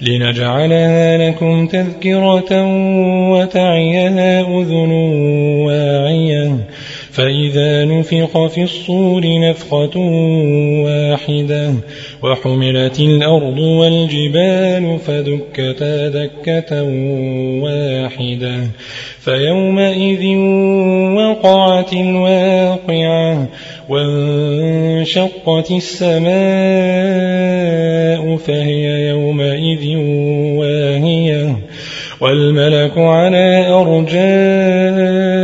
لنجعلها لكم تذكرة وتعيها أذن واعية. فإذا نفق في الصور نفخة واحدة وحملت الأرض والجبال فدكتا دكة واحدة فيومئذ وقعت الواقعة وانشقت السماء فهي يومئذ واهية والملك على أرجائها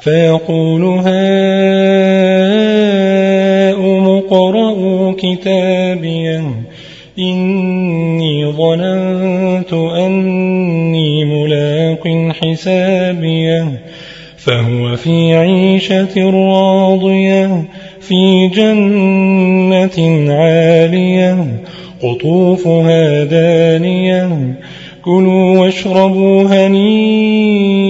فيقول هاؤم اقرءوا كتابيه إني ظننت أني ملاق حسابيه فهو في عيشة راضية في جنة عالية قطوفها دانية. كلوا واشربوا هنيئا.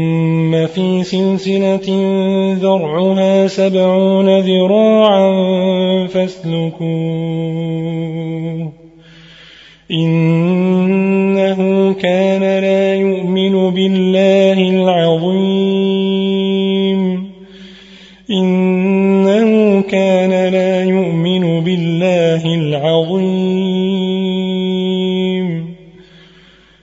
في سلسلة ذرعها سبعون ذراعا فاسلكوه إنه كان لا يؤمن بالله العظيم إنه كان